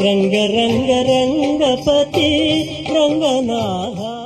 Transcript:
रङ्गरङ्गरङ्गपति Ranganath.